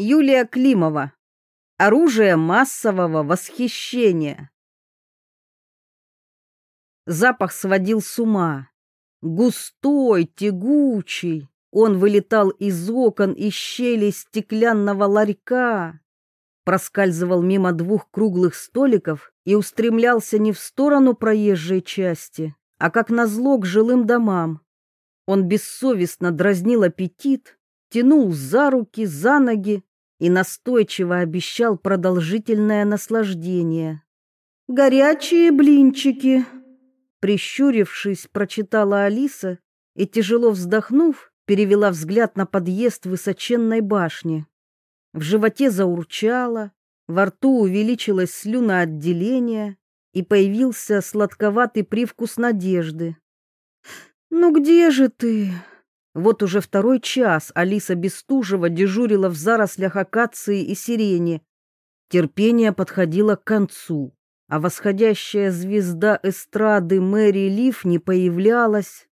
Юлия Климова. Оружие массового восхищения. Запах сводил с ума. Густой, тягучий. Он вылетал из окон и щелей стеклянного ларька, проскальзывал мимо двух круглых столиков и устремлялся не в сторону проезжей части, а как назло к жилым домам. Он бессовестно дразнил аппетит, тянул за руки, за ноги и настойчиво обещал продолжительное наслаждение. «Горячие блинчики!» Прищурившись, прочитала Алиса и, тяжело вздохнув, перевела взгляд на подъезд высоченной башни. В животе заурчало, во рту увеличилось слюноотделение и появился сладковатый привкус надежды. «Ну где же ты?» Вот уже второй час Алиса Бестужева дежурила в зарослях акации и сирени. Терпение подходило к концу, а восходящая звезда эстрады Мэри Лив не появлялась.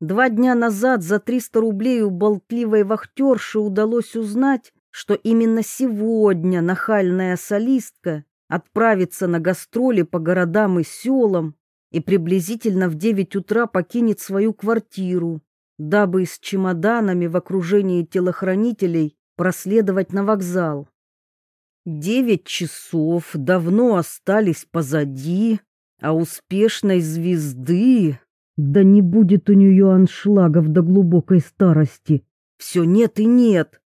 Два дня назад за 300 рублей у болтливой вахтерши удалось узнать, что именно сегодня нахальная солистка отправится на гастроли по городам и селам и приблизительно в 9 утра покинет свою квартиру, дабы с чемоданами в окружении телохранителей проследовать на вокзал. Девять часов давно остались позади, а успешной звезды да не будет у нее аншлагов до глубокой старости. Все нет и нет.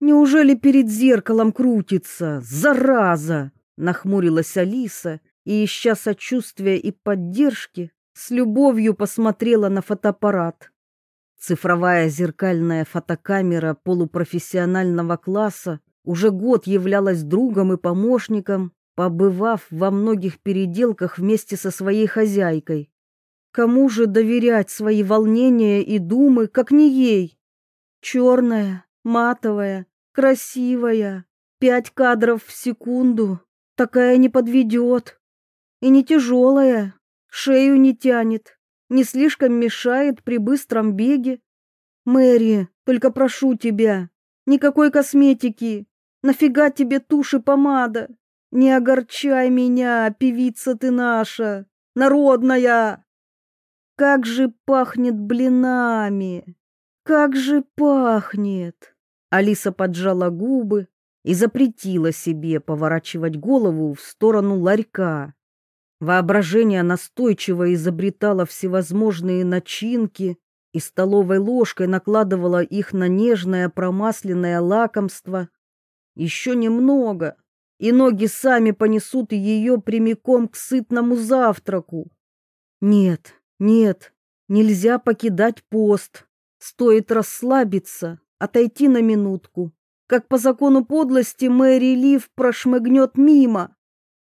Неужели перед зеркалом крутится? Зараза! Нахмурилась Алиса и, ища сочувствия и поддержки, с любовью посмотрела на фотоаппарат. Цифровая зеркальная фотокамера полупрофессионального класса уже год являлась другом и помощником, побывав во многих переделках вместе со своей хозяйкой. Кому же доверять свои волнения и думы, как не ей? Черная, матовая, красивая, пять кадров в секунду, такая не подведет. И не тяжелая, шею не тянет, не слишком мешает при быстром беге. Мэри, только прошу тебя, никакой косметики, нафига тебе тушь и помада? Не огорчай меня, певица ты наша, народная. Как же пахнет блинами! Как же пахнет! Алиса поджала губы и запретила себе поворачивать голову в сторону ларька. Воображение настойчиво изобретало всевозможные начинки и столовой ложкой накладывало их на нежное промасленное лакомство. Еще немного, и ноги сами понесут ее прямиком к сытному завтраку. Нет, нет, нельзя покидать пост. Стоит расслабиться, отойти на минутку. Как по закону подлости Мэри Лив прошмыгнет мимо.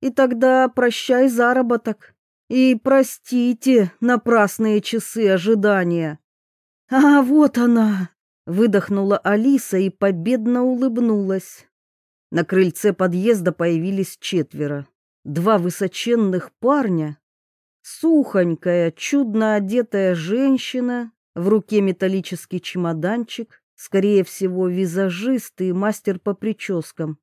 И тогда прощай заработок. И простите напрасные часы ожидания. А вот она, выдохнула Алиса и победно улыбнулась. На крыльце подъезда появились четверо. Два высоченных парня Сухонькая, чудно одетая женщина, в руке металлический чемоданчик, скорее всего, визажист и мастер по прическам.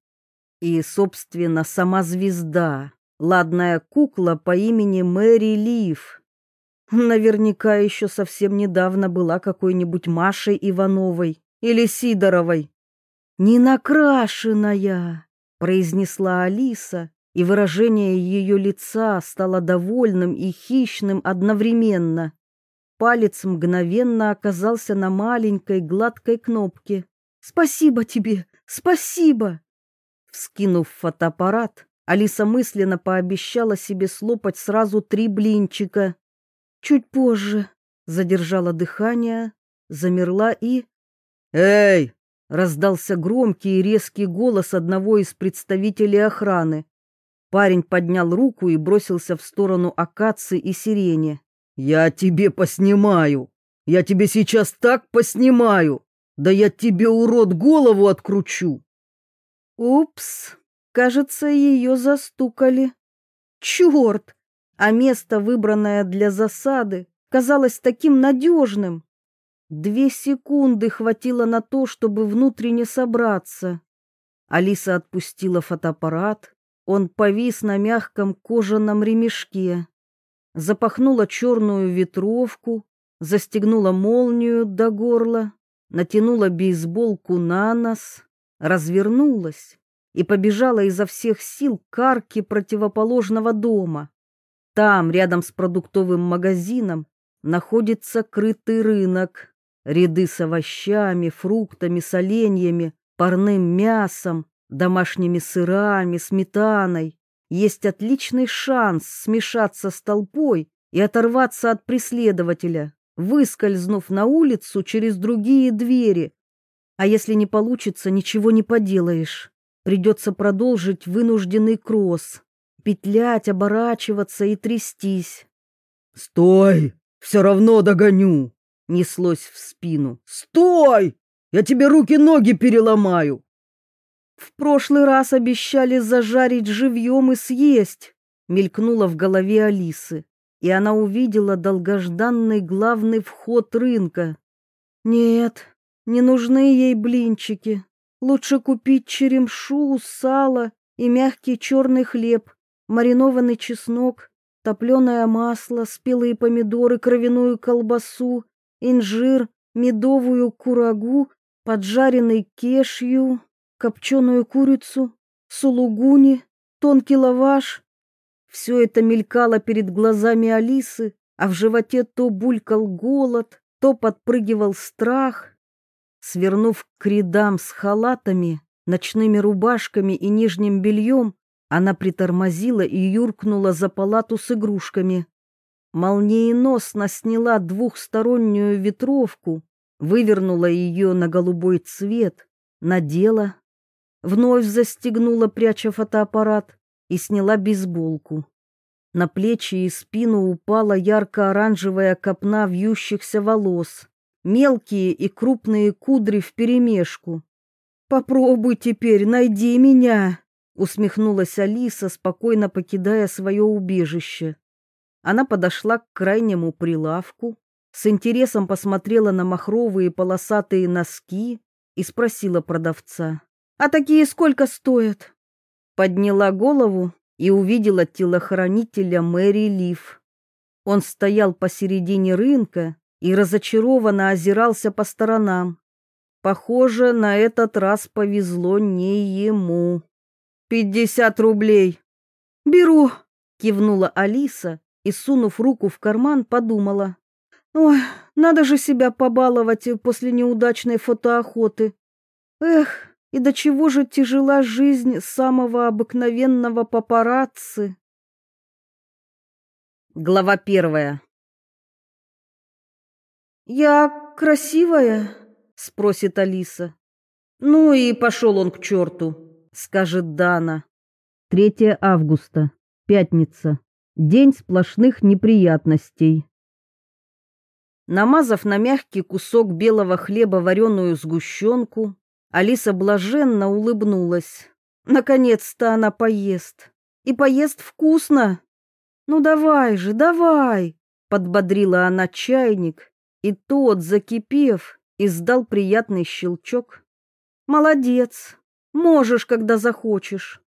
И, собственно, сама звезда, ладная кукла по имени Мэри Лив. Наверняка еще совсем недавно была какой-нибудь Машей Ивановой или Сидоровой. «Не накрашенная», — произнесла Алиса и выражение ее лица стало довольным и хищным одновременно. Палец мгновенно оказался на маленькой гладкой кнопке. «Спасибо тебе! Спасибо!» Вскинув фотоаппарат, Алиса мысленно пообещала себе слопать сразу три блинчика. Чуть позже задержала дыхание, замерла и... «Эй!» — раздался громкий и резкий голос одного из представителей охраны. Парень поднял руку и бросился в сторону акации и сирени. «Я тебе поснимаю! Я тебе сейчас так поснимаю! Да я тебе, урод, голову откручу!» Упс, кажется, ее застукали. Черт! А место, выбранное для засады, казалось таким надежным. Две секунды хватило на то, чтобы внутренне собраться. Алиса отпустила фотоаппарат. Он повис на мягком кожаном ремешке. Запахнула черную ветровку, застегнула молнию до горла, натянула бейсболку на нос, развернулась и побежала изо всех сил к арке противоположного дома. Там, рядом с продуктовым магазином, находится крытый рынок. Ряды с овощами, фруктами, соленьями, парным мясом, домашними сырами, сметаной. Есть отличный шанс смешаться с толпой и оторваться от преследователя, выскользнув на улицу через другие двери. А если не получится, ничего не поделаешь. Придется продолжить вынужденный кросс, петлять, оборачиваться и трястись. «Стой! Все равно догоню!» — неслось в спину. «Стой! Я тебе руки-ноги переломаю!» В прошлый раз обещали зажарить живьем и съесть, мелькнуло в голове Алисы, и она увидела долгожданный главный вход рынка. Нет, не нужны ей блинчики. Лучше купить черемшу, сало и мягкий черный хлеб, маринованный чеснок, топленое масло, спелые помидоры, кровяную колбасу, инжир, медовую курагу, поджаренный кешью, копченую курицу, сулугуни, тонкий лаваш. Все это мелькало перед глазами Алисы, а в животе то булькал голод, то подпрыгивал страх. Свернув к рядам с халатами, ночными рубашками и нижним бельем, она притормозила и юркнула за палату с игрушками. Молниеносно сняла двухстороннюю ветровку, вывернула ее на голубой цвет, надела, вновь застегнула, пряча фотоаппарат, и сняла бейсболку. На плечи и спину упала ярко-оранжевая копна вьющихся волос мелкие и крупные кудри вперемешку. «Попробуй теперь, найди меня!» — усмехнулась Алиса, спокойно покидая свое убежище. Она подошла к крайнему прилавку, с интересом посмотрела на махровые полосатые носки и спросила продавца, «А такие сколько стоят?» Подняла голову и увидела телохранителя Мэри Лив. Он стоял посередине рынка и разочарованно озирался по сторонам. Похоже, на этот раз повезло не ему. «Пятьдесят рублей!» «Беру!» — кивнула Алиса и, сунув руку в карман, подумала. «Ой, надо же себя побаловать после неудачной фотоохоты. Эх, и до чего же тяжела жизнь самого обыкновенного папарацци!» Глава первая «Я красивая?» — спросит Алиса. «Ну и пошел он к черту», — скажет Дана. 3 августа, пятница, день сплошных неприятностей. Намазав на мягкий кусок белого хлеба вареную сгущенку, Алиса блаженно улыбнулась. Наконец-то она поест. И поест вкусно. «Ну давай же, давай!» — подбодрила она чайник и тот, закипев, издал приятный щелчок. «Молодец! Можешь, когда захочешь!»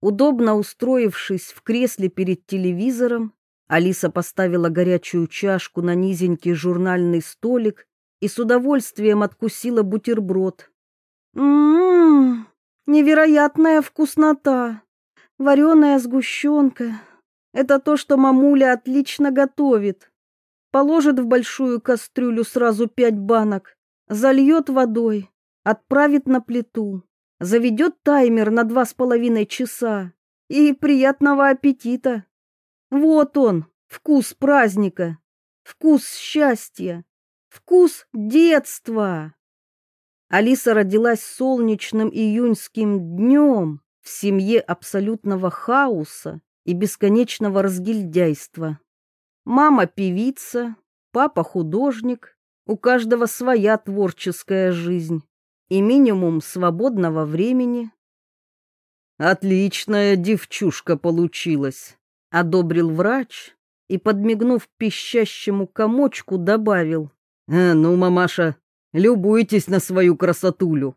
Удобно устроившись в кресле перед телевизором, Алиса поставила горячую чашку на низенький журнальный столик и с удовольствием откусила бутерброд. «М-м-м, невероятная вкуснота! Вареная сгущенка. Это то, что мамуля отлично готовит положит в большую кастрюлю сразу пять банок, зальет водой, отправит на плиту, заведет таймер на два с половиной часа и приятного аппетита. Вот он, вкус праздника, вкус счастья, вкус детства. Алиса родилась солнечным июньским днем в семье абсолютного хаоса и бесконечного разгильдяйства. Мама певица, папа художник, у каждого своя творческая жизнь и минимум свободного времени. Отличная девчушка получилась, одобрил врач и, подмигнув пищащему комочку, добавил: "Э, ну, мамаша, любуйтесь на свою красотулю".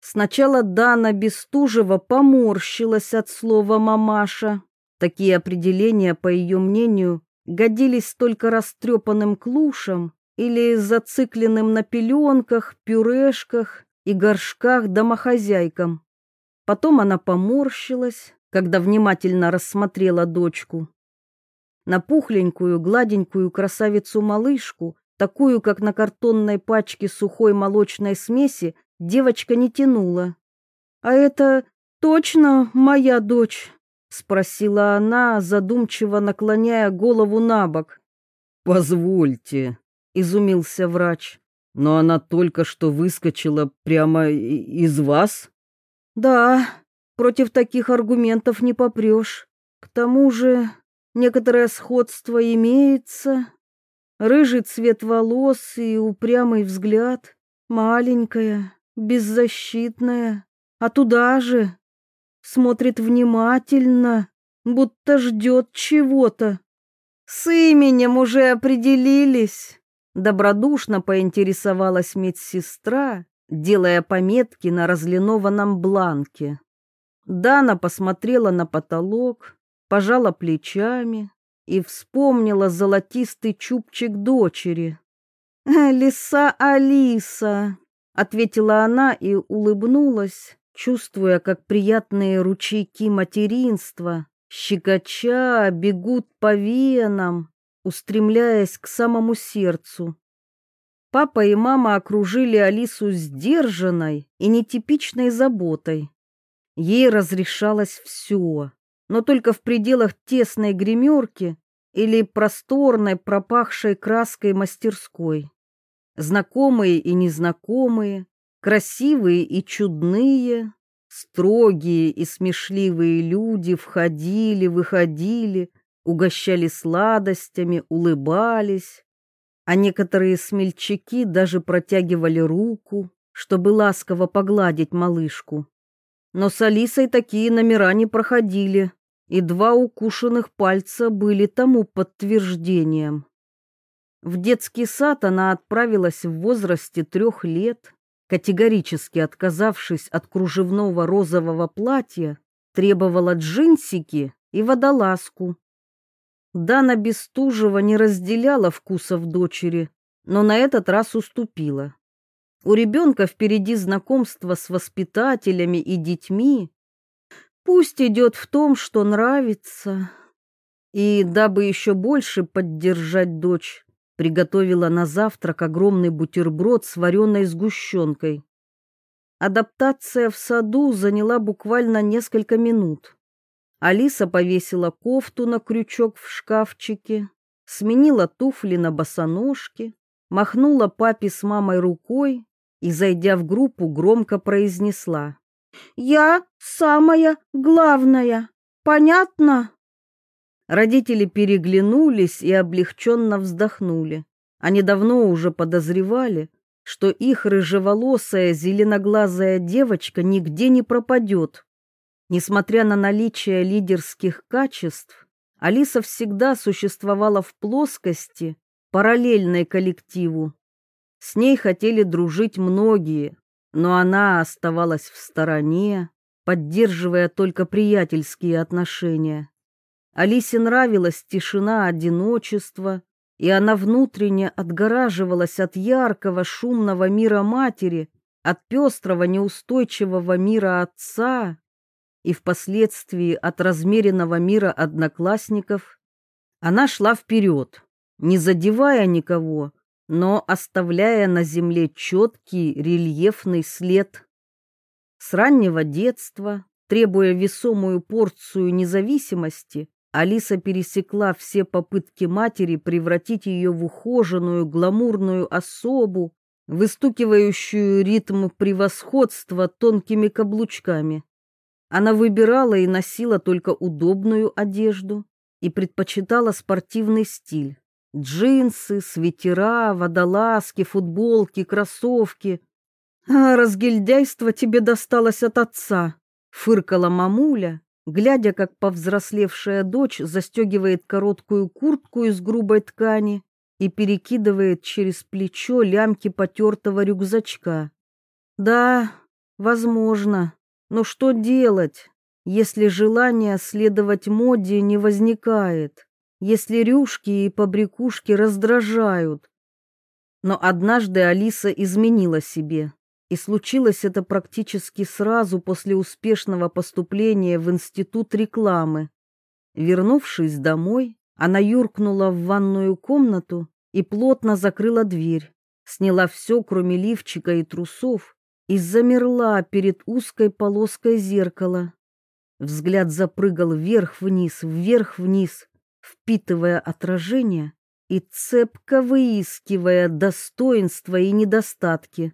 Сначала Дана Бестужева поморщилась от слова «мамаша». Такие определения, по ее мнению, годились только растрепанным клушам или зацикленным на пеленках, пюрешках и горшках домохозяйкам. Потом она поморщилась, когда внимательно рассмотрела дочку. На пухленькую, гладенькую красавицу-малышку, такую, как на картонной пачке сухой молочной смеси, девочка не тянула. «А это точно моя дочь?» — спросила она, задумчиво наклоняя голову на бок. «Позвольте», — изумился врач, — «но она только что выскочила прямо из вас?» «Да, против таких аргументов не попрешь. К тому же некоторое сходство имеется. Рыжий цвет волос и упрямый взгляд, маленькая, беззащитная, а туда же смотрит внимательно, будто ждет чего-то. С именем уже определились. Добродушно поинтересовалась медсестра, делая пометки на разлинованном бланке. Дана посмотрела на потолок, пожала плечами и вспомнила золотистый чубчик дочери. «Лиса Алиса», — ответила она и улыбнулась, чувствуя, как приятные ручейки материнства, щекоча, бегут по венам, устремляясь к самому сердцу. Папа и мама окружили Алису сдержанной и нетипичной заботой. Ей разрешалось все, но только в пределах тесной гримерки или просторной пропахшей краской мастерской. Знакомые и незнакомые, красивые и чудные, строгие и смешливые люди входили, выходили, угощали сладостями, улыбались, а некоторые смельчаки даже протягивали руку, чтобы ласково погладить малышку. Но с Алисой такие номера не проходили, и два укушенных пальца были тому подтверждением. В детский сад она отправилась в возрасте трех лет, категорически отказавшись от кружевного розового платья, требовала джинсики и водолазку. Дана Бестужева не разделяла вкусов дочери, но на этот раз уступила. У ребенка впереди знакомство с воспитателями и детьми. Пусть идет в том, что нравится. И, дабы еще больше поддержать дочь, приготовила на завтрак огромный бутерброд с вареной сгущенкой. Адаптация в саду заняла буквально несколько минут. Алиса повесила кофту на крючок в шкафчике, сменила туфли на босоножки, махнула папе с мамой рукой и, зайдя в группу, громко произнесла. «Я самая главная. Понятно?» Родители переглянулись и облегченно вздохнули. Они давно уже подозревали, что их рыжеволосая зеленоглазая девочка нигде не пропадет. Несмотря на наличие лидерских качеств, Алиса всегда существовала в плоскости, параллельной коллективу. С ней хотели дружить многие, но она оставалась в стороне, поддерживая только приятельские отношения. Алисе нравилась тишина одиночества, и она внутренне отгораживалась от яркого шумного мира матери, от пестрого неустойчивого мира отца и впоследствии от размеренного мира одноклассников. Она шла вперед, не задевая никого, но оставляя на земле четкий рельефный след. С раннего детства, требуя весомую порцию независимости, Алиса пересекла все попытки матери превратить ее в ухоженную, гламурную особу, выстукивающую ритм превосходства тонкими каблучками. Она выбирала и носила только удобную одежду и предпочитала спортивный стиль. Джинсы, свитера, водолазки, футболки, кроссовки. А разгильдяйство тебе досталось от отца, фыркала мамуля, глядя, как повзрослевшая дочь застегивает короткую куртку из грубой ткани и перекидывает через плечо лямки потертого рюкзачка. Да, Возможно. Но что делать, если желание следовать моде не возникает, если рюшки и побрякушки раздражают? Но однажды Алиса изменила себе, и случилось это практически сразу после успешного поступления в институт рекламы. Вернувшись домой, она юркнула в ванную комнату и плотно закрыла дверь, сняла все, кроме лифчика и трусов, и замерла перед узкой полоской зеркала. Взгляд запрыгал вверх-вниз, вверх-вниз, впитывая отражение и цепко выискивая достоинства и недостатки.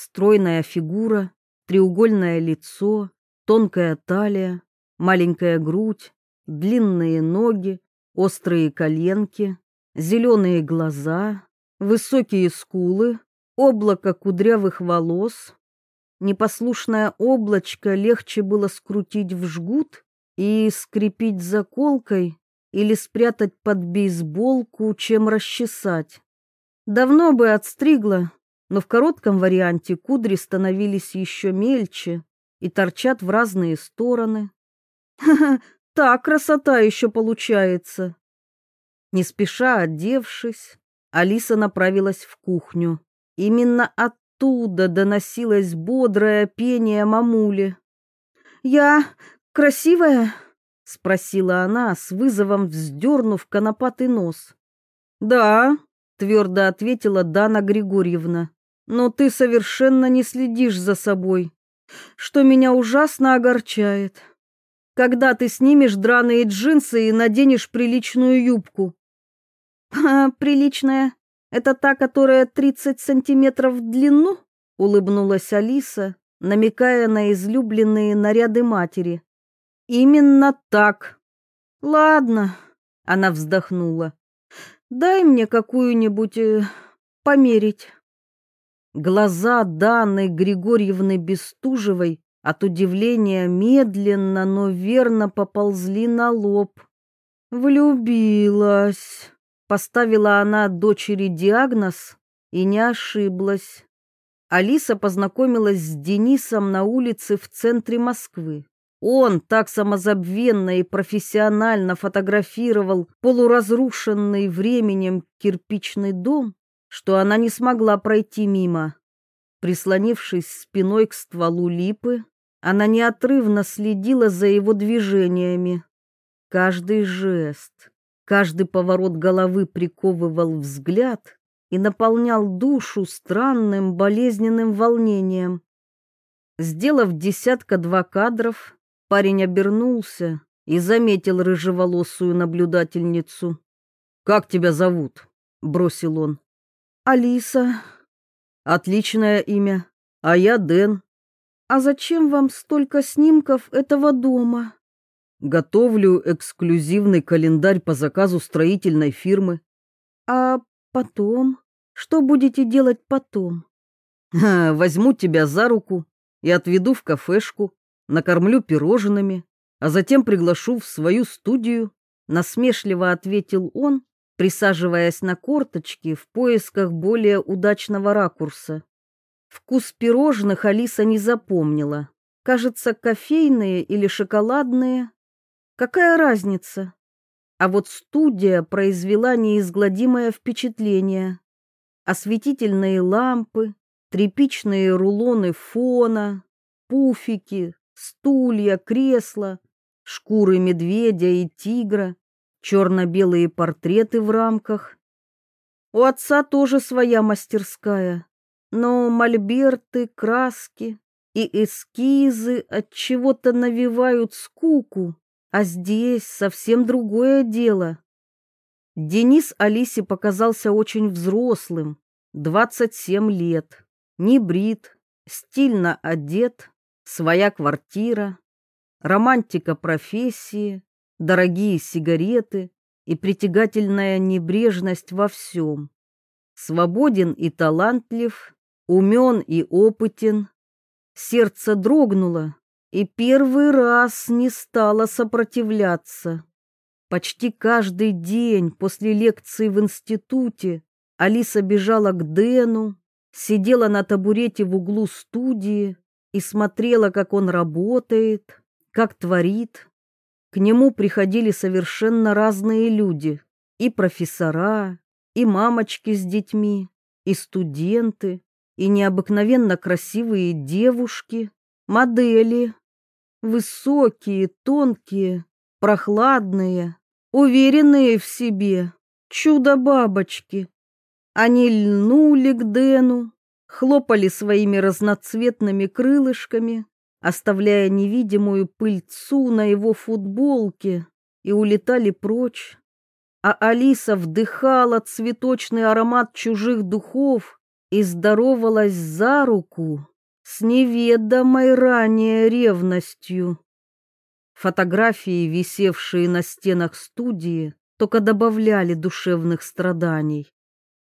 Стройная фигура, треугольное лицо, тонкая талия, маленькая грудь, длинные ноги, острые коленки, зеленые глаза, высокие скулы, облако кудрявых волос. Непослушное облачко легче было скрутить в жгут и скрепить заколкой или спрятать под бейсболку, чем расчесать. Давно бы отстригла, но в коротком варианте кудри становились еще мельче и торчат в разные стороны. Ха-ха, та красота еще получается. Не спеша одевшись, Алиса направилась в кухню. Именно оттуда доносилось бодрое пение мамули. «Я красивая?» — спросила она, с вызовом вздернув конопатый нос. «Да», — твердо ответила Дана Григорьевна, «но ты совершенно не следишь за собой, что меня ужасно огорчает. Когда ты снимешь драные джинсы и наденешь приличную юбку?» «А, «Приличная? Это та, которая 30 сантиметров в длину?» — улыбнулась Алиса, намекая на излюбленные наряды матери. «Именно так». «Ладно», — она вздохнула. «Дай мне какую-нибудь э, померить». Глаза Даны Григорьевны Бестужевой от удивления медленно, но верно поползли на лоб. «Влюбилась». Поставила она дочери диагноз и не ошиблась. Алиса познакомилась с Денисом на улице в центре Москвы. Он так самозабвенно и профессионально фотографировал полуразрушенный временем кирпичный дом, что она не смогла пройти мимо. Прислонившись спиной к стволу липы, она неотрывно следила за его движениями. Каждый жест, Каждый поворот головы приковывал взгляд и наполнял душу странным болезненным волнением. Сделав десятка-два кадров, парень обернулся и заметил рыжеволосую наблюдательницу. «Как тебя зовут?» — бросил он. «Алиса». «Отличное имя. А я Дэн». «А зачем вам столько снимков этого дома?» Готовлю эксклюзивный календарь по заказу строительной фирмы. А потом? Что будете делать потом? Ха, возьму тебя за руку и отведу в кафешку, накормлю пирожными, а затем приглашу в свою студию, насмешливо ответил он, присаживаясь на корточки в поисках более удачного ракурса. Вкус пирожных Алиса не запомнила. Кажется, кофейные или шоколадные. Какая разница? А вот студия произвела неизгладимое впечатление. Осветительные лампы, тряпичные рулоны фона, пуфики, стулья, кресла, шкуры медведя и тигра, черно-белые портреты в рамках. У отца тоже своя мастерская, но мольберты, краски и эскизы от чего-то навевают скуку. А здесь совсем другое дело. Денис Алисе показался очень взрослым, 27 лет, не брит, стильно одет, своя квартира, романтика профессии, дорогие сигареты и притягательная небрежность во всем. Свободен и талантлив, умен и опытен. Сердце дрогнуло, и первый раз не стала сопротивляться. Почти каждый день после лекции в институте Алиса бежала к Дэну, сидела на табурете в углу студии и смотрела, как он работает, как творит. К нему приходили совершенно разные люди, и профессора, и мамочки с детьми, и студенты, и необыкновенно красивые девушки, модели, высокие, тонкие, прохладные, уверенные в себе, чудо-бабочки. Они льнули к Дэну, хлопали своими разноцветными крылышками, оставляя невидимую пыльцу на его футболке, и улетали прочь. А Алиса вдыхала цветочный аромат чужих духов и здоровалась за руку с неведомой ранее ревностью. Фотографии, висевшие на стенах студии, только добавляли душевных страданий.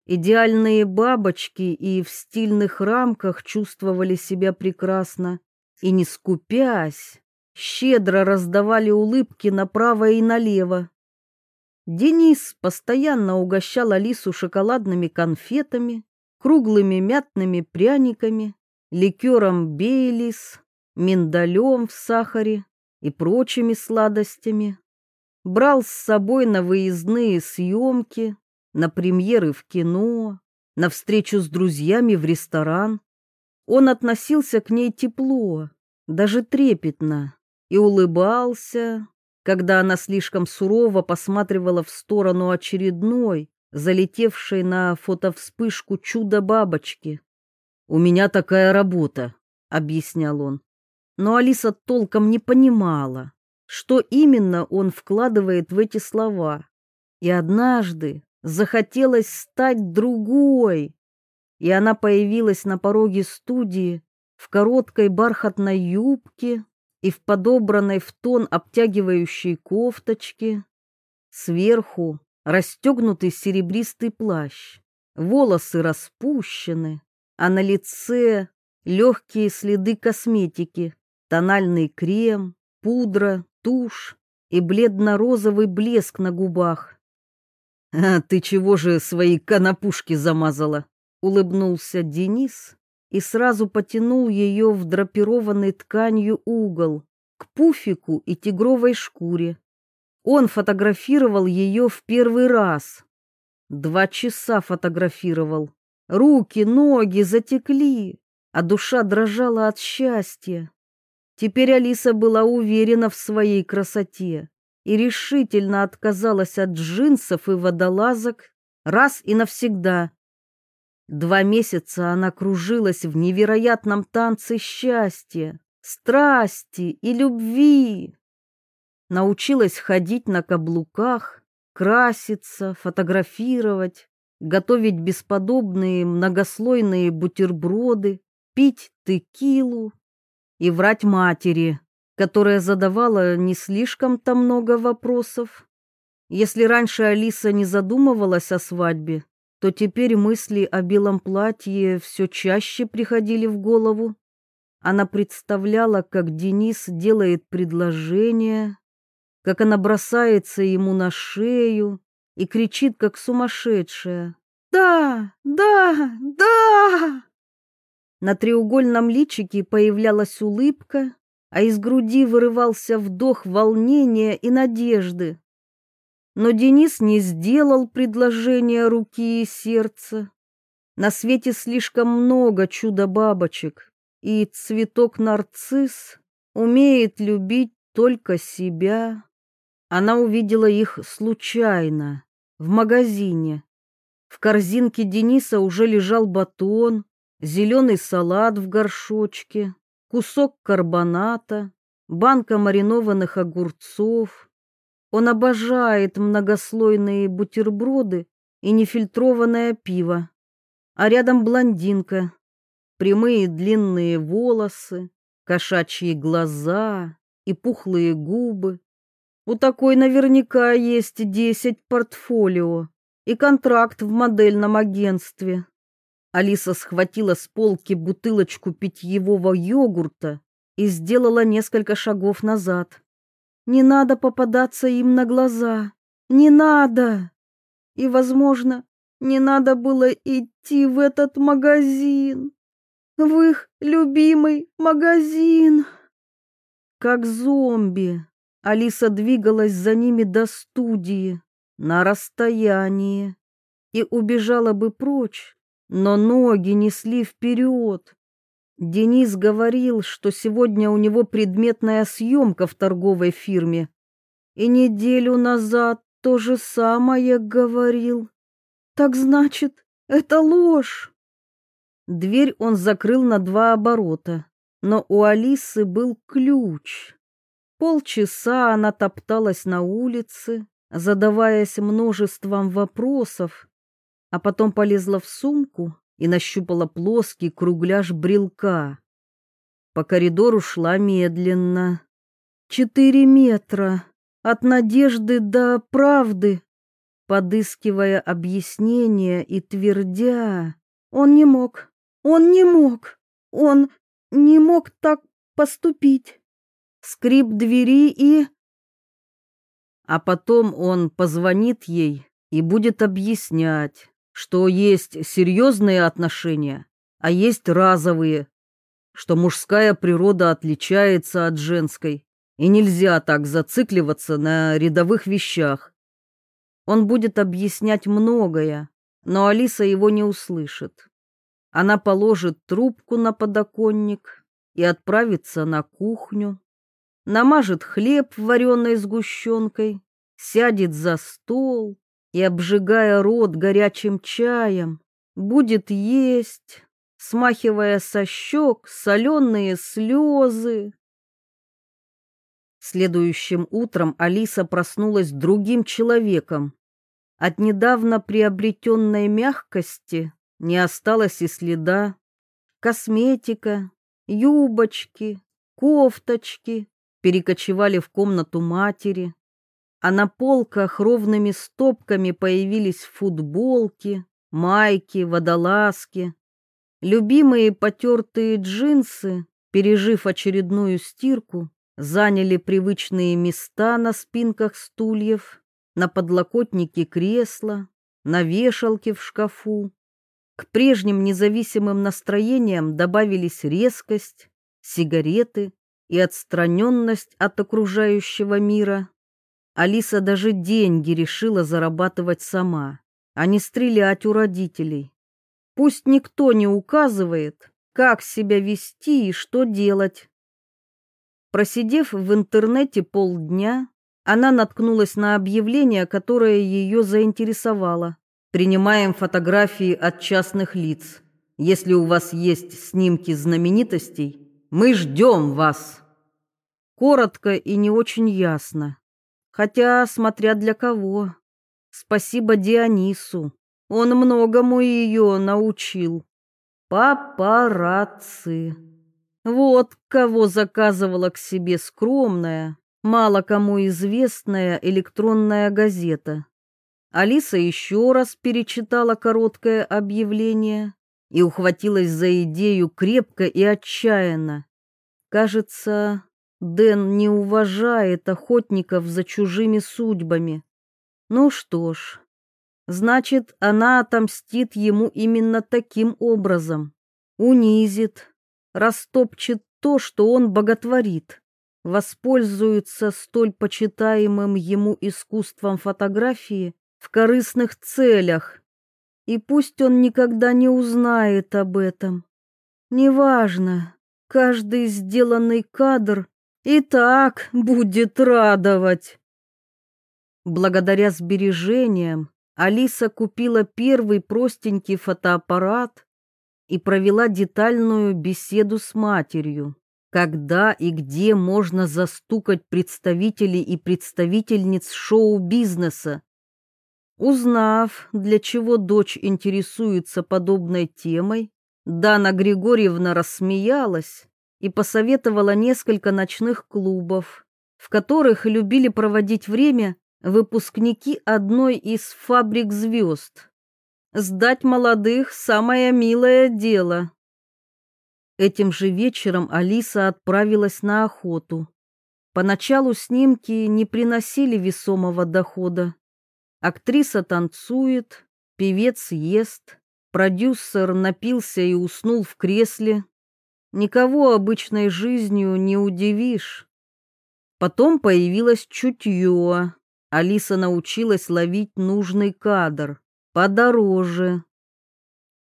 Идеальные бабочки и в стильных рамках чувствовали себя прекрасно и, не скупясь, щедро раздавали улыбки направо и налево. Денис постоянно угощал Алису шоколадными конфетами, круглыми мятными пряниками, ликером бейлис, миндалем в сахаре и прочими сладостями. Брал с собой на выездные съемки, на премьеры в кино, на встречу с друзьями в ресторан. Он относился к ней тепло, даже трепетно, и улыбался, когда она слишком сурово посматривала в сторону очередной, залетевшей на фотовспышку чудо-бабочки. «У меня такая работа», — объяснял он но Алиса толком не понимала, что именно он вкладывает в эти слова. И однажды захотелось стать другой, и она появилась на пороге студии в короткой бархатной юбке и в подобранной в тон обтягивающей кофточке. Сверху расстегнутый серебристый плащ, волосы распущены, а на лице легкие следы косметики тональный крем, пудра, тушь и бледно-розовый блеск на губах. «А ты чего же свои конопушки замазала?» — улыбнулся Денис и сразу потянул ее в драпированный тканью угол к пуфику и тигровой шкуре. Он фотографировал ее в первый раз. Два часа фотографировал. Руки, ноги затекли, а душа дрожала от счастья. Теперь Алиса была уверена в своей красоте и решительно отказалась от джинсов и водолазок раз и навсегда. Два месяца она кружилась в невероятном танце счастья, страсти и любви. Научилась ходить на каблуках, краситься, фотографировать, готовить бесподобные многослойные бутерброды, пить текилу, и врать матери, которая задавала не слишком-то много вопросов. Если раньше Алиса не задумывалась о свадьбе, то теперь мысли о белом платье все чаще приходили в голову. Она представляла, как Денис делает предложение, как она бросается ему на шею и кричит, как сумасшедшая. «Да! Да! Да!» На треугольном личике появлялась улыбка, а из груди вырывался вдох волнения и надежды. Но Денис не сделал предложения руки и сердца. На свете слишком много чудо-бабочек, и цветок нарцисс умеет любить только себя. Она увидела их случайно, в магазине. В корзинке Дениса уже лежал батон, зеленый салат в горшочке, кусок карбоната, банка маринованных огурцов. Он обожает многослойные бутерброды и нефильтрованное пиво. А рядом блондинка, прямые длинные волосы, кошачьи глаза и пухлые губы. У такой наверняка есть десять портфолио и контракт в модельном агентстве. Алиса схватила с полки бутылочку питьевого йогурта и сделала несколько шагов назад. Не надо попадаться им на глаза. Не надо. И, возможно, не надо было идти в этот магазин. в их любимый магазин. Как зомби, Алиса двигалась за ними до студии, на расстоянии, и убежала бы прочь, но ноги несли вперед. Денис говорил, что сегодня у него предметная съемка в торговой фирме, и неделю назад то же самое говорил. Так значит, это ложь. Дверь он закрыл на два оборота, но у Алисы был ключ. Полчаса она топталась на улице, задаваясь множеством вопросов, а потом полезла в сумку и нащупала плоский кругляш брелка. По коридору шла медленно. Четыре метра от надежды до правды, подыскивая объяснение и твердя. Он не мог, он не мог, он не мог так поступить скрип двери и... А потом он позвонит ей и будет объяснять, что есть серьезные отношения, а есть разовые, что мужская природа отличается от женской, и нельзя так зацикливаться на рядовых вещах. Он будет объяснять многое, но Алиса его не услышит. Она положит трубку на подоконник и отправится на кухню намажет хлеб вареной сгущенкой, сядет за стол и, обжигая рот горячим чаем, будет есть, смахивая со щек соленые слезы. Следующим утром Алиса проснулась другим человеком. От недавно приобретенной мягкости не осталось и следа. Косметика, юбочки, кофточки, перекочевали в комнату матери, а на полках ровными стопками появились футболки, майки, водолазки. Любимые потертые джинсы, пережив очередную стирку, заняли привычные места на спинках стульев, на подлокотнике кресла, на вешалке в шкафу. К прежним независимым настроениям добавились резкость, сигареты, и отстраненность от окружающего мира. Алиса даже деньги решила зарабатывать сама, а не стрелять у родителей. Пусть никто не указывает, как себя вести и что делать. Просидев в интернете полдня, она наткнулась на объявление, которое ее заинтересовало. Принимаем фотографии от частных лиц. Если у вас есть снимки знаменитостей, мы ждем вас. Коротко и не очень ясно. Хотя, смотря для кого. Спасибо Дионису. Он многому ее научил. Папарацци. Вот кого заказывала к себе скромная, мало кому известная электронная газета. Алиса еще раз перечитала короткое объявление и ухватилась за идею крепко и отчаянно. Кажется, Дэн не уважает охотников за чужими судьбами. Ну что ж, значит, она отомстит ему именно таким образом. Унизит, растопчет то, что он боготворит, воспользуется столь почитаемым ему искусством фотографии в корыстных целях. И пусть он никогда не узнает об этом. Неважно, каждый сделанный кадр и так будет радовать. Благодаря сбережениям Алиса купила первый простенький фотоаппарат и провела детальную беседу с матерью, когда и где можно застукать представителей и представительниц шоу-бизнеса, Узнав, для чего дочь интересуется подобной темой, Дана Григорьевна рассмеялась и посоветовала несколько ночных клубов, в которых любили проводить время выпускники одной из фабрик звезд. Сдать молодых – самое милое дело. Этим же вечером Алиса отправилась на охоту. Поначалу снимки не приносили весомого дохода, Актриса танцует, певец ест, Продюсер напился и уснул в кресле. Никого обычной жизнью не удивишь. Потом появилось чутье. Алиса научилась ловить нужный кадр, подороже.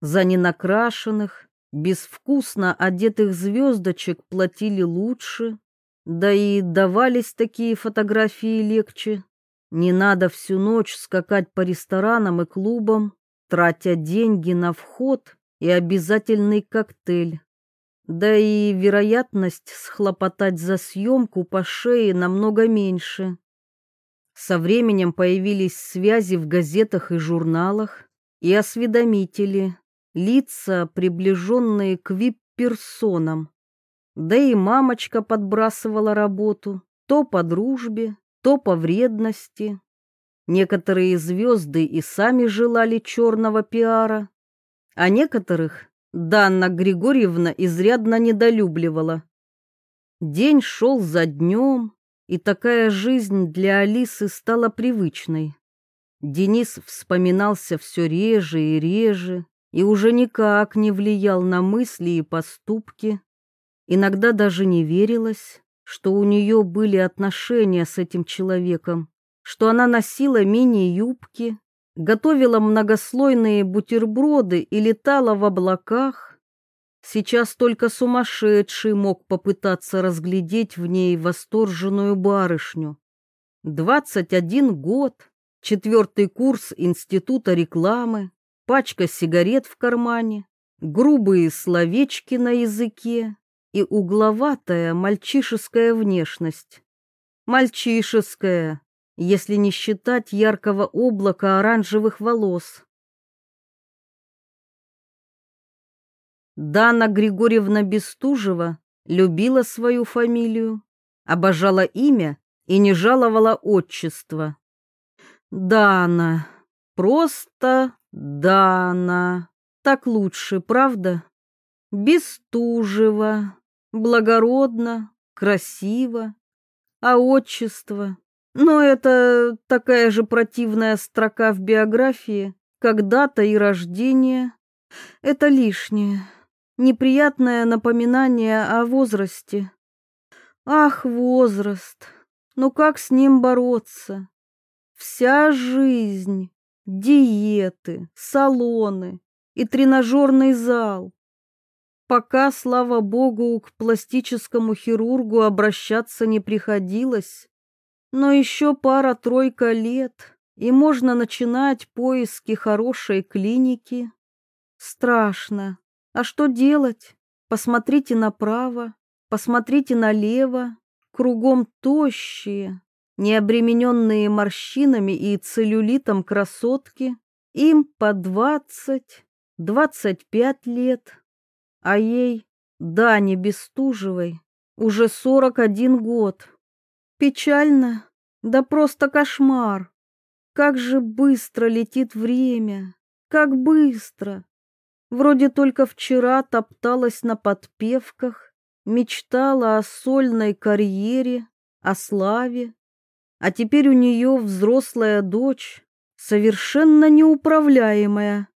За ненакрашенных, безвкусно одетых звездочек платили лучше, да и давались такие фотографии легче. Не надо всю ночь скакать по ресторанам и клубам, тратя деньги на вход и обязательный коктейль. Да и вероятность схлопотать за съемку по шее намного меньше. Со временем появились связи в газетах и журналах и осведомители, лица, приближенные к вип-персонам. Да и мамочка подбрасывала работу, то по дружбе, то по вредности. Некоторые звезды и сами желали черного пиара, а некоторых Данна Григорьевна изрядно недолюбливала. День шел за днем, и такая жизнь для Алисы стала привычной. Денис вспоминался все реже и реже, и уже никак не влиял на мысли и поступки. Иногда даже не верилось, что у нее были отношения с этим человеком, что она носила мини-юбки, готовила многослойные бутерброды и летала в облаках. Сейчас только сумасшедший мог попытаться разглядеть в ней восторженную барышню. Двадцать один год, четвертый курс института рекламы, пачка сигарет в кармане, грубые словечки на языке и угловатая мальчишеская внешность. Мальчишеская, если не считать яркого облака оранжевых волос. Дана Григорьевна Бестужева любила свою фамилию, обожала имя и не жаловала отчество. Дана, просто Дана, так лучше, правда? Бестужева, благородно, красиво, а отчество но это такая же противная строка в биографии, как дата и рождение. Это лишнее, неприятное напоминание о возрасте. Ах, возраст, ну как с ним бороться? Вся жизнь, диеты, салоны и тренажерный зал. Пока, слава богу, к пластическому хирургу обращаться не приходилось. Но еще пара-тройка лет, и можно начинать поиски хорошей клиники. Страшно. А что делать? Посмотрите направо, посмотрите налево. Кругом тощие, необремененные морщинами и целлюлитом красотки. Им по двадцать, двадцать пять лет. А ей, Дане Бестужевой, уже сорок один год. Печально, да просто кошмар. Как же быстро летит время, как быстро. Вроде только вчера топталась на подпевках, мечтала о сольной карьере, о славе, а теперь у нее взрослая дочь, совершенно неуправляемая,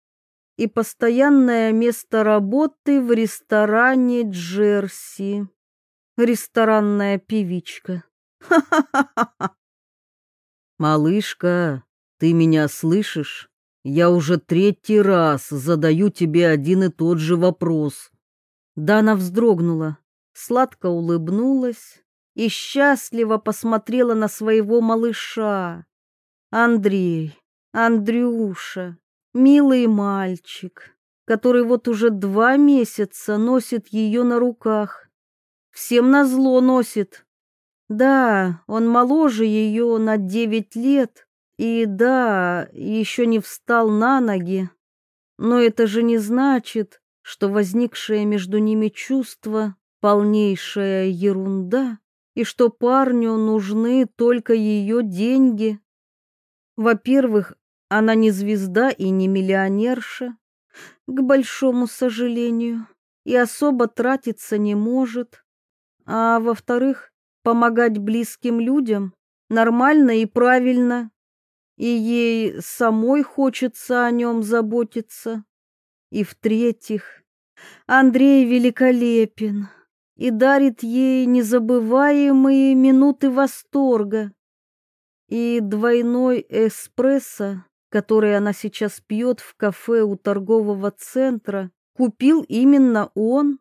и постоянное место работы в ресторане Джерси. Ресторанная певичка. Малышка, ты меня слышишь? Я уже третий раз задаю тебе один и тот же вопрос. Дана вздрогнула, сладко улыбнулась и счастливо посмотрела на своего малыша. Андрей, Андрюша, милый мальчик, который вот уже два месяца носит ее на руках. Всем назло носит, да, он моложе ее на девять лет, и да, еще не встал на ноги. Но это же не значит, что возникшее между ними чувство — полнейшая ерунда, и что парню нужны только ее деньги. Во-первых, она не звезда и не миллионерша, к большому сожалению, и особо тратиться не может. А во-вторых, помогать близким людям нормально и правильно, и ей самой хочется о нем заботиться. И в-третьих, Андрей великолепен и дарит ей незабываемые минуты восторга. И двойной эспрессо, который она сейчас пьет в кафе у торгового центра, купил именно он.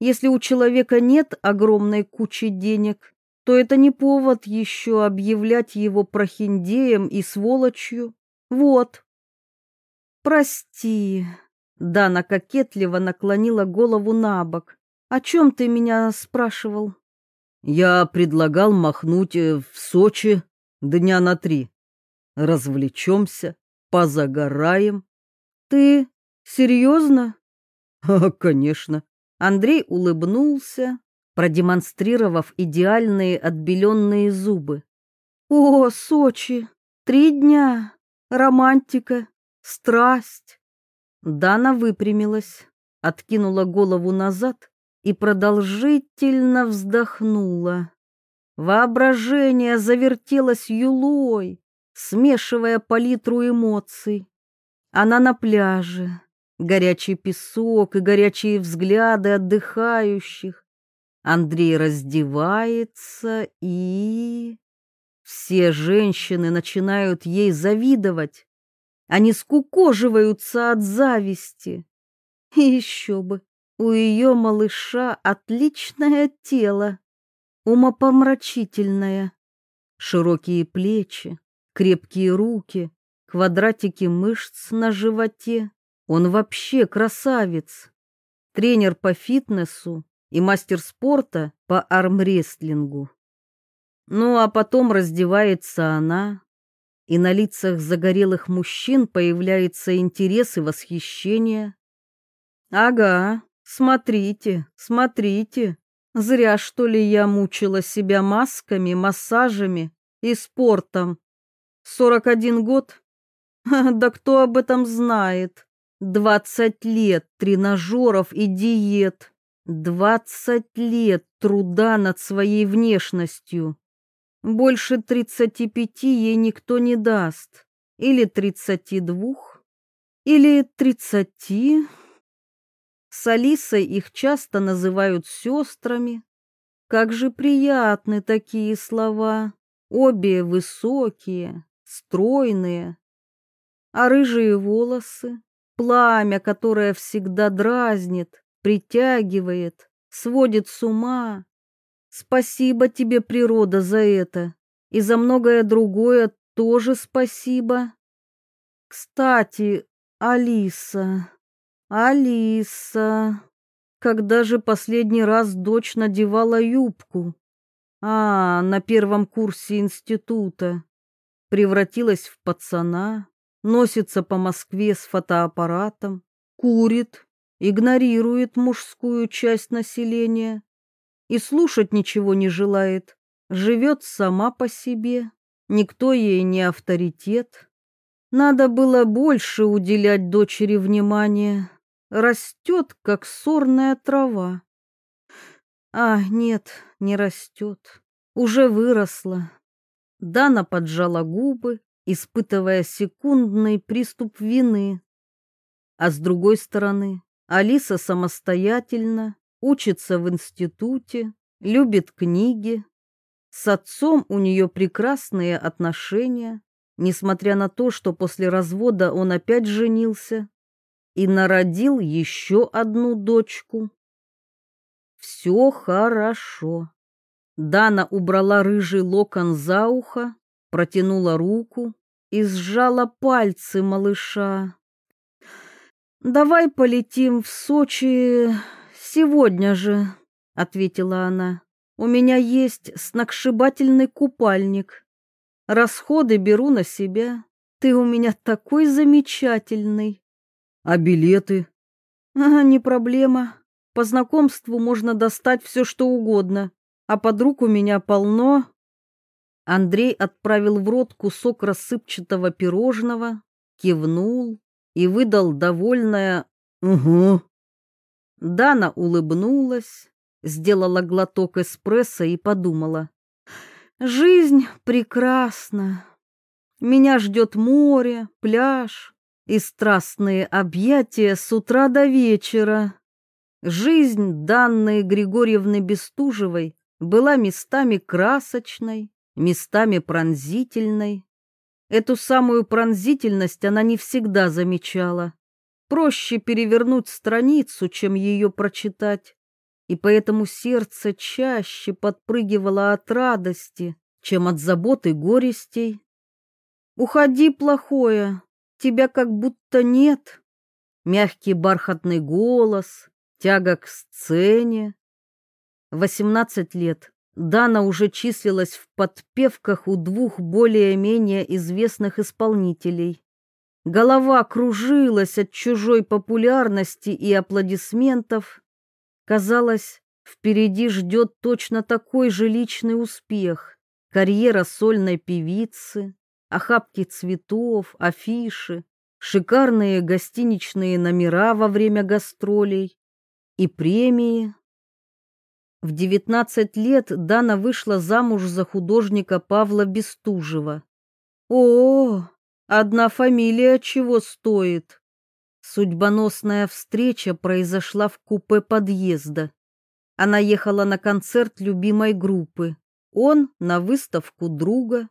Если у человека нет огромной кучи денег, то это не повод еще объявлять его прохиндеем и сволочью. Вот. Прости. Дана кокетливо наклонила голову на бок. О чем ты меня спрашивал? Я предлагал махнуть э, в Сочи дня на три. Развлечемся, позагораем. Ты серьезно? А, конечно. Андрей улыбнулся, продемонстрировав идеальные отбеленные зубы. О, Сочи! Три дня! Романтика! Страсть! Дана выпрямилась, откинула голову назад и продолжительно вздохнула. Воображение завертелось юлой, смешивая палитру эмоций. Она на пляже, горячий песок и горячие взгляды отдыхающих. Андрей раздевается и... Все женщины начинают ей завидовать. Они скукоживаются от зависти. И еще бы, у ее малыша отличное тело, умопомрачительное. Широкие плечи, крепкие руки, квадратики мышц на животе. Он вообще красавец. Тренер по фитнесу и мастер спорта по армрестлингу. Ну а потом раздевается она, и на лицах загорелых мужчин появляется интерес и восхищение. Ага, смотрите, смотрите. Зря, что ли, я мучила себя масками, массажами и спортом. Сорок один год? Да кто об этом знает? Двадцать лет тренажеров и диет. Двадцать лет труда над своей внешностью. Больше тридцати пяти ей никто не даст. Или тридцати двух, или тридцати. С Алисой их часто называют сестрами. Как же приятны такие слова. Обе высокие, стройные. А рыжие волосы, пламя, которое всегда дразнит, притягивает, сводит с ума. Спасибо тебе, природа, за это. И за многое другое тоже спасибо. Кстати, Алиса, Алиса, когда же последний раз дочь надевала юбку? А, на первом курсе института. Превратилась в пацана, носится по Москве с фотоаппаратом, курит, игнорирует мужскую часть населения и слушать ничего не желает, живет сама по себе, никто ей не авторитет. Надо было больше уделять дочери внимания, растет, как сорная трава. А, нет, не растет, уже выросла. Дана поджала губы, испытывая секундный приступ вины. А с другой стороны, Алиса самостоятельно, учится в институте, любит книги. С отцом у нее прекрасные отношения, несмотря на то, что после развода он опять женился и народил еще одну дочку. Все хорошо. Дана убрала рыжий локон за ухо, протянула руку и сжала пальцы малыша. «Давай полетим в Сочи «Сегодня же», — ответила она, — «у меня есть сногсшибательный купальник. Расходы беру на себя. Ты у меня такой замечательный». «А билеты?» а, «Не проблема. По знакомству можно достать все, что угодно, а подруг у меня полно». Андрей отправил в рот кусок рассыпчатого пирожного, кивнул и выдал довольное «Угу». Дана улыбнулась, сделала глоток эспрессо и подумала. Жизнь прекрасна. Меня ждет море, пляж и страстные объятия с утра до вечера. Жизнь данной Григорьевны Бестужевой была местами красочной, местами пронзительной. Эту самую пронзительность она не всегда замечала. Проще перевернуть страницу, чем ее прочитать, и поэтому сердце чаще подпрыгивало от радости, чем от заботы горестей. «Уходи, плохое, тебя как будто нет». Мягкий бархатный голос, тяга к сцене. Восемнадцать лет. Дана уже числилась в подпевках у двух более-менее известных исполнителей. Голова кружилась от чужой популярности и аплодисментов. Казалось, впереди ждет точно такой же личный успех. Карьера сольной певицы, охапки цветов, афиши, шикарные гостиничные номера во время гастролей и премии. В 19 лет Дана вышла замуж за художника Павла Бестужева. О, одна фамилия чего стоит. Судьбоносная встреча произошла в купе подъезда. Она ехала на концерт любимой группы, он на выставку друга.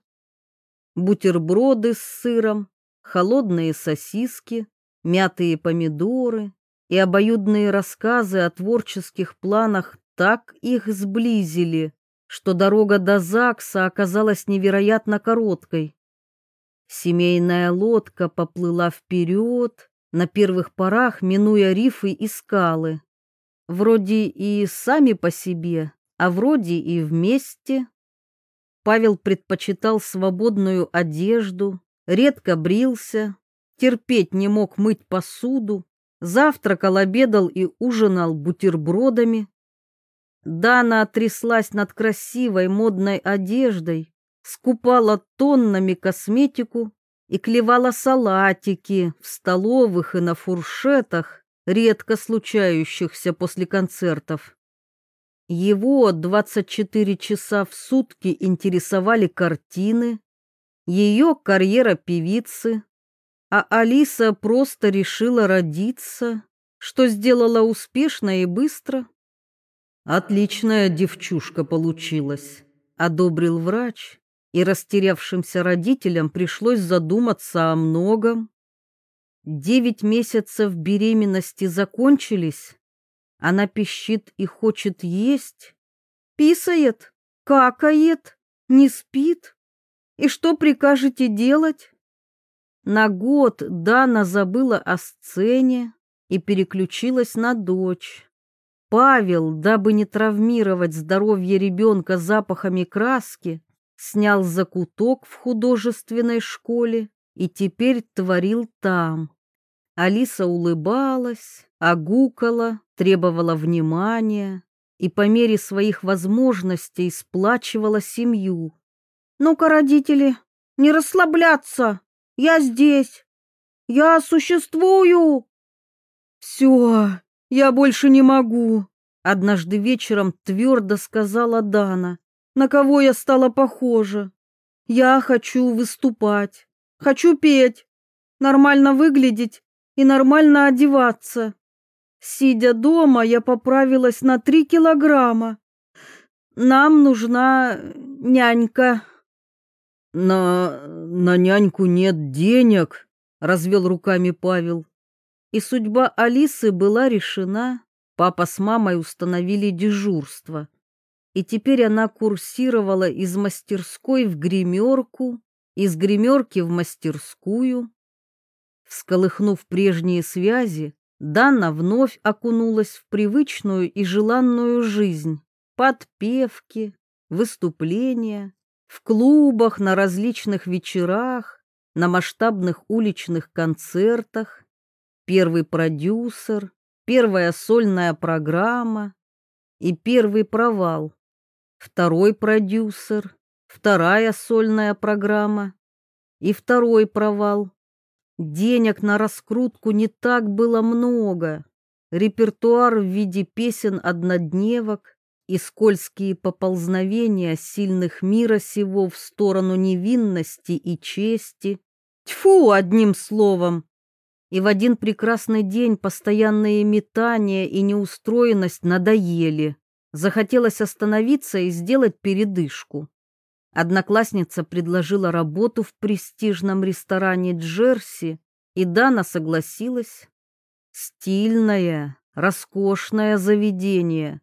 Бутерброды с сыром, холодные сосиски, мятые помидоры и обоюдные рассказы о творческих планах так их сблизили, что дорога до ЗАГСа оказалась невероятно короткой. Семейная лодка поплыла вперед, на первых порах минуя рифы и скалы. Вроде и сами по себе, а вроде и вместе. Павел предпочитал свободную одежду, редко брился, терпеть не мог мыть посуду, завтракал, обедал и ужинал бутербродами, Дана тряслась над красивой модной одеждой, скупала тоннами косметику и клевала салатики в столовых и на фуршетах, редко случающихся после концертов. Его 24 часа в сутки интересовали картины, ее карьера певицы, а Алиса просто решила родиться, что сделала успешно и быстро. Отличная девчушка получилась, одобрил врач, и растерявшимся родителям пришлось задуматься о многом. Девять месяцев беременности закончились. Она пищит и хочет есть, писает, какает, не спит. И что прикажете делать? На год Дана забыла о сцене и переключилась на дочь. Павел, дабы не травмировать здоровье ребенка запахами краски, снял закуток в художественной школе и теперь творил там. Алиса улыбалась, огукала, требовала внимания и по мере своих возможностей сплачивала семью. «Ну-ка, родители, не расслабляться! Я здесь! Я существую!» «Все, «Я больше не могу», — однажды вечером твердо сказала Дана. «На кого я стала похожа? Я хочу выступать, хочу петь, нормально выглядеть и нормально одеваться. Сидя дома, я поправилась на три килограмма. Нам нужна нянька». «На... на няньку нет денег», — развел руками Павел. И судьба Алисы была решена. Папа с мамой установили дежурство. И теперь она курсировала из мастерской в гримерку, из гримерки в мастерскую. Всколыхнув прежние связи, Дана вновь окунулась в привычную и желанную жизнь. Подпевки, выступления, в клубах, на различных вечерах, на масштабных уличных концертах первый продюсер, первая сольная программа и первый провал, второй продюсер, вторая сольная программа и второй провал. Денег на раскрутку не так было много. Репертуар в виде песен-однодневок и скользкие поползновения сильных мира сего в сторону невинности и чести. Тьфу, одним словом, и в один прекрасный день постоянные метания и неустроенность надоели. Захотелось остановиться и сделать передышку. Одноклассница предложила работу в престижном ресторане Джерси, и Дана согласилась. Стильное, роскошное заведение.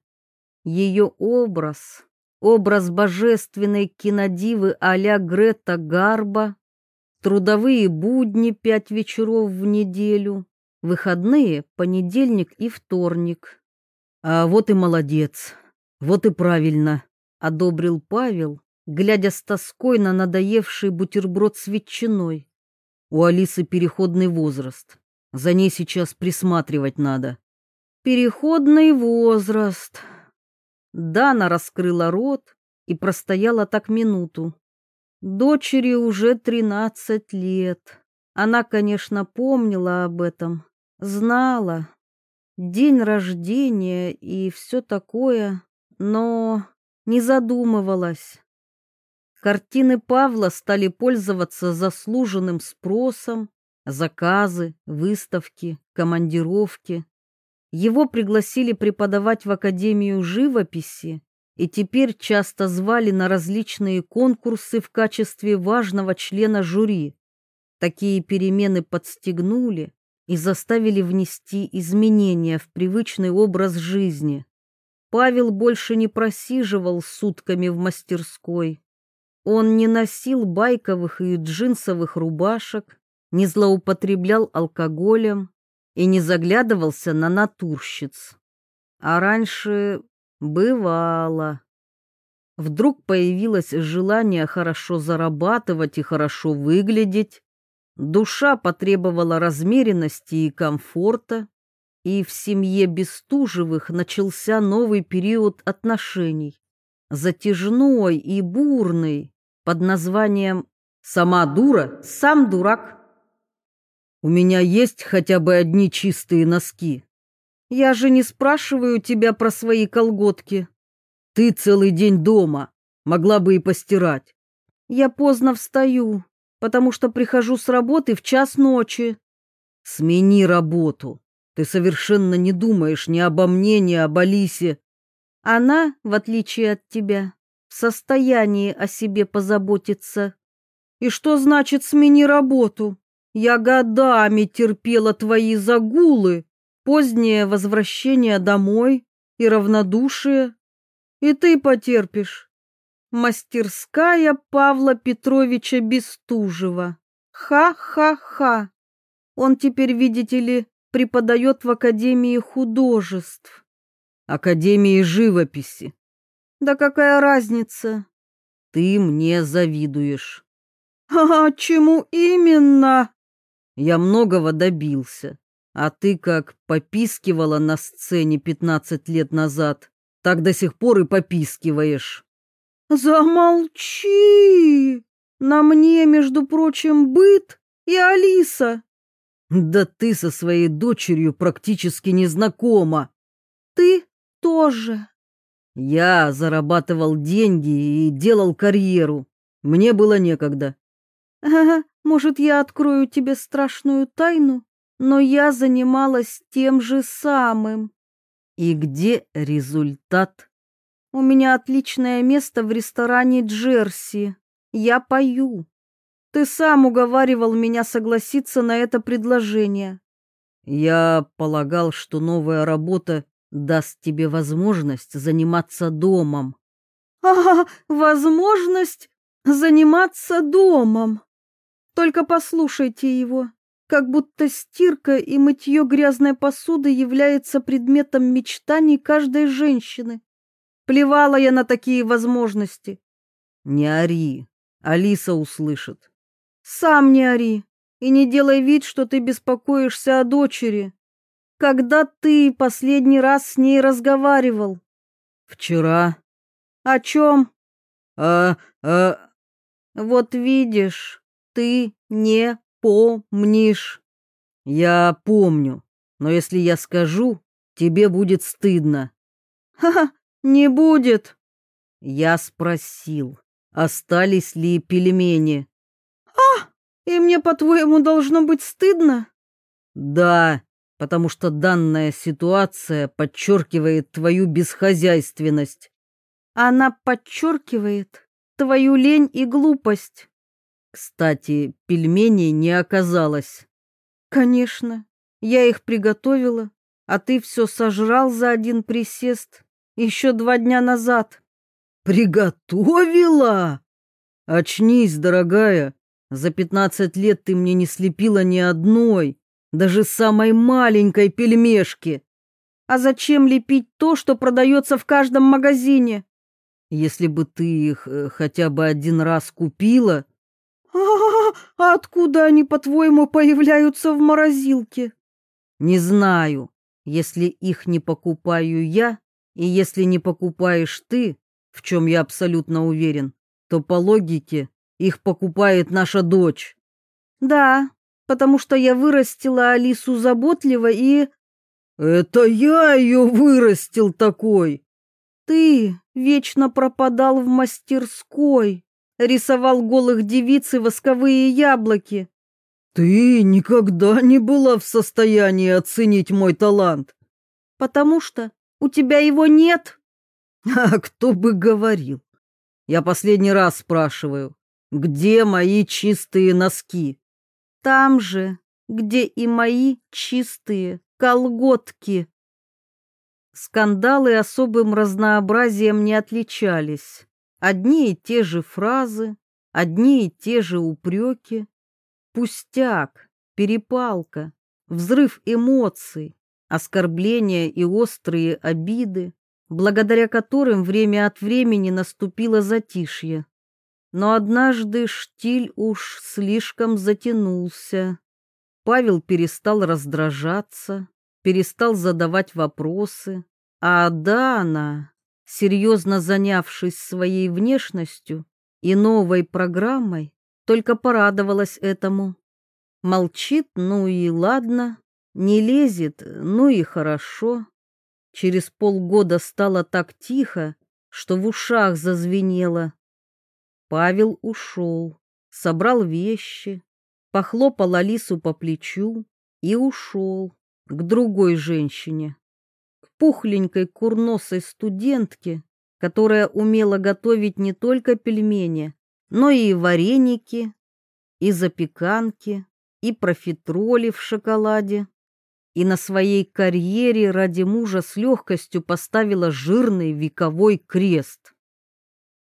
Ее образ, образ божественной кинодивы а-ля Грета Гарба, трудовые будни пять вечеров в неделю, выходные понедельник и вторник. А вот и молодец, вот и правильно, одобрил Павел, глядя с тоской на надоевший бутерброд с ветчиной. У Алисы переходный возраст. За ней сейчас присматривать надо. Переходный возраст. Дана раскрыла рот и простояла так минуту. Дочери уже тринадцать лет. Она, конечно, помнила об этом, знала. День рождения и все такое, но не задумывалась. Картины Павла стали пользоваться заслуженным спросом, заказы, выставки, командировки. Его пригласили преподавать в Академию живописи и теперь часто звали на различные конкурсы в качестве важного члена жюри. Такие перемены подстегнули и заставили внести изменения в привычный образ жизни. Павел больше не просиживал сутками в мастерской. Он не носил байковых и джинсовых рубашек, не злоупотреблял алкоголем и не заглядывался на натурщиц. А раньше Бывало. Вдруг появилось желание хорошо зарабатывать и хорошо выглядеть. Душа потребовала размеренности и комфорта, и в семье Бестужевых начался новый период отношений, затяжной и бурный, под названием «Сама дура, сам дурак». «У меня есть хотя бы одни чистые носки», я же не спрашиваю тебя про свои колготки. Ты целый день дома, могла бы и постирать. Я поздно встаю, потому что прихожу с работы в час ночи. Смени работу. Ты совершенно не думаешь ни обо мне, ни об Алисе. Она, в отличие от тебя, в состоянии о себе позаботиться. И что значит смени работу? Я годами терпела твои загулы, позднее возвращение домой и равнодушие. И ты потерпишь. Мастерская Павла Петровича Бестужева. Ха-ха-ха. Он теперь, видите ли, преподает в Академии художеств. Академии живописи. Да какая разница? Ты мне завидуешь. А чему именно? Я многого добился. А ты как попискивала на сцене пятнадцать лет назад, так до сих пор и попискиваешь. Замолчи! На мне, между прочим, быт и Алиса. Да ты со своей дочерью практически не знакома. Ты тоже. Я зарабатывал деньги и делал карьеру. Мне было некогда. Ага, может, я открою тебе страшную тайну? Но я занималась тем же самым. И где результат? У меня отличное место в ресторане Джерси. Я пою. Ты сам уговаривал меня согласиться на это предложение. Я полагал, что новая работа даст тебе возможность заниматься домом. Ага, возможность заниматься домом. Только послушайте его как будто стирка и мытье грязной посуды является предметом мечтаний каждой женщины. Плевала я на такие возможности. Не ори, Алиса услышит. Сам не ори и не делай вид, что ты беспокоишься о дочери. Когда ты последний раз с ней разговаривал? Вчера. О чем? А, а... Вот видишь, ты не помнишь. Я помню, но если я скажу, тебе будет стыдно. Ха-ха, не будет. Я спросил, остались ли пельмени. А, и мне, по-твоему, должно быть стыдно? Да, потому что данная ситуация подчеркивает твою бесхозяйственность. Она подчеркивает твою лень и глупость. Кстати, пельменей не оказалось. Конечно, я их приготовила, а ты все сожрал за один присест еще два дня назад. Приготовила? Очнись, дорогая. За пятнадцать лет ты мне не слепила ни одной, даже самой маленькой пельмешки. А зачем лепить то, что продается в каждом магазине? Если бы ты их э, хотя бы один раз купила... А, -а, откуда они, по-твоему, появляются в морозилке? Не знаю. Если их не покупаю я, и если не покупаешь ты, в чем я абсолютно уверен, то по логике их покупает наша дочь. Да, потому что я вырастила Алису заботливо и... Это я ее вырастил такой. Ты вечно пропадал в мастерской, рисовал голых девиц и восковые яблоки. Ты никогда не была в состоянии оценить мой талант. Потому что у тебя его нет. А кто бы говорил? Я последний раз спрашиваю, где мои чистые носки? Там же, где и мои чистые колготки. Скандалы особым разнообразием не отличались. Одни и те же фразы, одни и те же упреки. Пустяк, перепалка, взрыв эмоций, оскорбления и острые обиды, благодаря которым время от времени наступило затишье. Но однажды штиль уж слишком затянулся. Павел перестал раздражаться, перестал задавать вопросы, а Дана, серьезно занявшись своей внешностью и новой программой, только порадовалась этому. Молчит, ну и ладно, не лезет, ну и хорошо. Через полгода стало так тихо, что в ушах зазвенело. Павел ушел, собрал вещи, похлопал Алису по плечу и ушел к другой женщине, пухленькой курносой студентке, которая умела готовить не только пельмени, но и вареники, и запеканки, и профитроли в шоколаде. И на своей карьере ради мужа с легкостью поставила жирный вековой крест.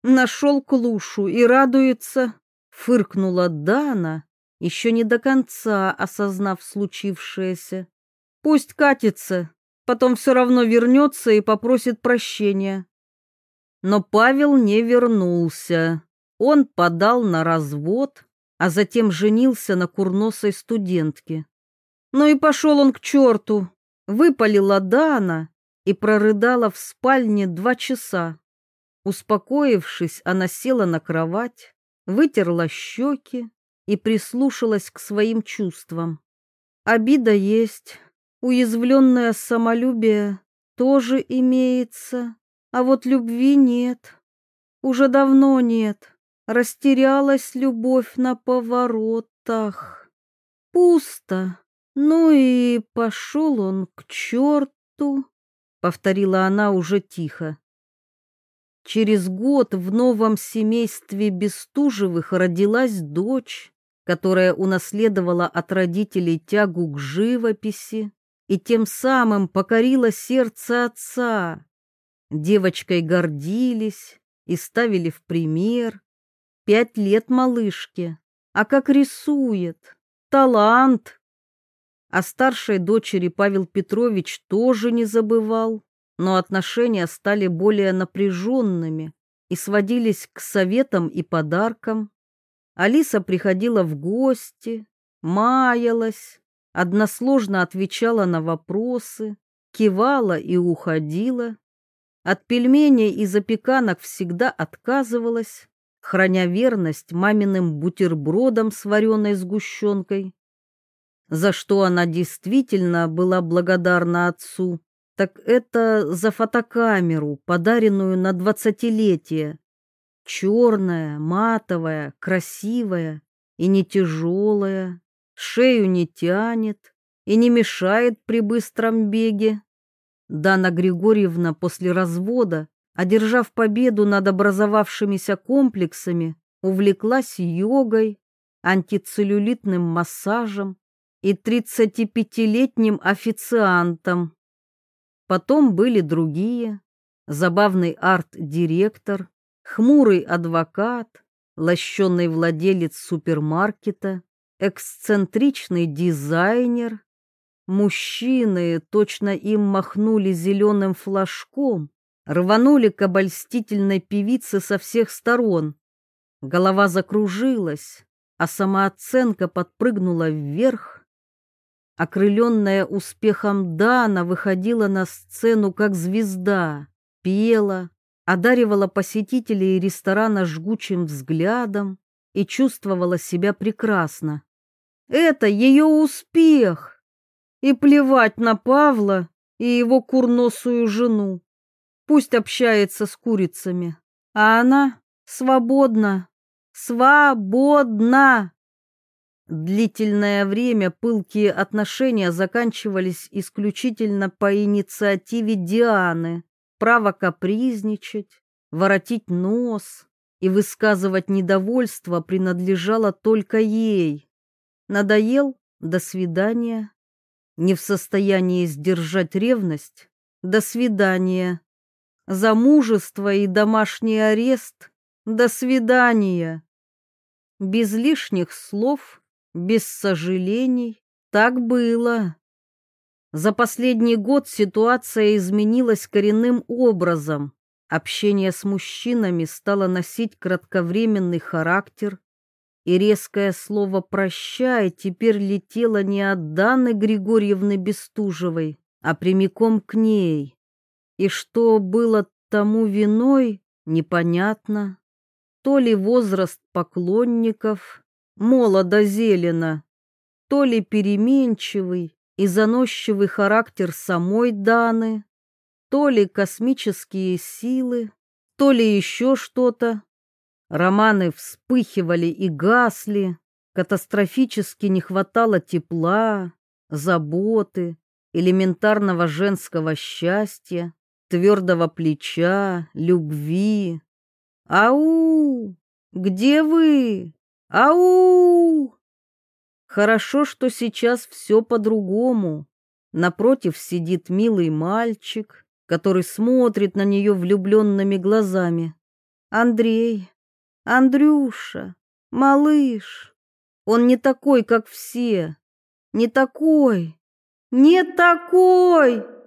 Нашел клушу и радуется, фыркнула Дана, еще не до конца осознав случившееся. Пусть катится, потом все равно вернется и попросит прощения. Но Павел не вернулся. Он подал на развод, а затем женился на курносой студентке. Ну и пошел он к черту, выпалила Дана и прорыдала в спальне два часа. Успокоившись, она села на кровать, вытерла щеки и прислушалась к своим чувствам. Обида есть, уязвленное самолюбие тоже имеется, а вот любви нет. Уже давно нет. Растерялась любовь на поворотах. Пусто. Ну и пошел он к черту, повторила она уже тихо. Через год в новом семействе Бестужевых родилась дочь, которая унаследовала от родителей тягу к живописи и тем самым покорила сердце отца. Девочкой гордились и ставили в пример. Пять лет малышке, а как рисует, талант. О старшей дочери Павел Петрович тоже не забывал но отношения стали более напряженными и сводились к советам и подаркам. Алиса приходила в гости, маялась, односложно отвечала на вопросы, кивала и уходила. От пельменей и запеканок всегда отказывалась, храня верность маминым бутербродам с вареной сгущенкой, за что она действительно была благодарна отцу так это за фотокамеру, подаренную на двадцатилетие. Черная, матовая, красивая и не тяжелая, шею не тянет, и не мешает при быстром беге. Дана Григорьевна после развода, одержав победу над образовавшимися комплексами, увлеклась йогой, антицеллюлитным массажем и 35-летним официантом. Потом были другие, забавный арт-директор, хмурый адвокат, лощеный владелец супермаркета, эксцентричный дизайнер. Мужчины точно им махнули зеленым флажком, рванули к обольстительной певице со всех сторон. Голова закружилась, а самооценка подпрыгнула вверх. Окрыленная успехом Дана выходила на сцену как звезда, пела, одаривала посетителей ресторана жгучим взглядом и чувствовала себя прекрасно. Это ее успех! И плевать на Павла и его курносую жену. Пусть общается с курицами, а она свободна, свободна. Длительное время пылкие отношения заканчивались исключительно по инициативе Дианы. Право капризничать, воротить нос и высказывать недовольство принадлежало только ей. Надоел? До свидания. Не в состоянии сдержать ревность? До свидания. Замужество и домашний арест? До свидания. Без лишних слов без сожалений. Так было. За последний год ситуация изменилась коренным образом. Общение с мужчинами стало носить кратковременный характер, и резкое слово «прощай» теперь летело не от Даны Григорьевны Бестужевой, а прямиком к ней. И что было тому виной, непонятно. То ли возраст поклонников, молодо-зелено, то ли переменчивый и заносчивый характер самой Даны, то ли космические силы, то ли еще что-то. Романы вспыхивали и гасли, катастрофически не хватало тепла, заботы, элементарного женского счастья, твердого плеча, любви. «Ау! Где вы? Ау! Хорошо, что сейчас все по-другому. Напротив сидит милый мальчик, который смотрит на нее влюбленными глазами. Андрей, Андрюша, малыш, он не такой, как все. Не такой, не такой!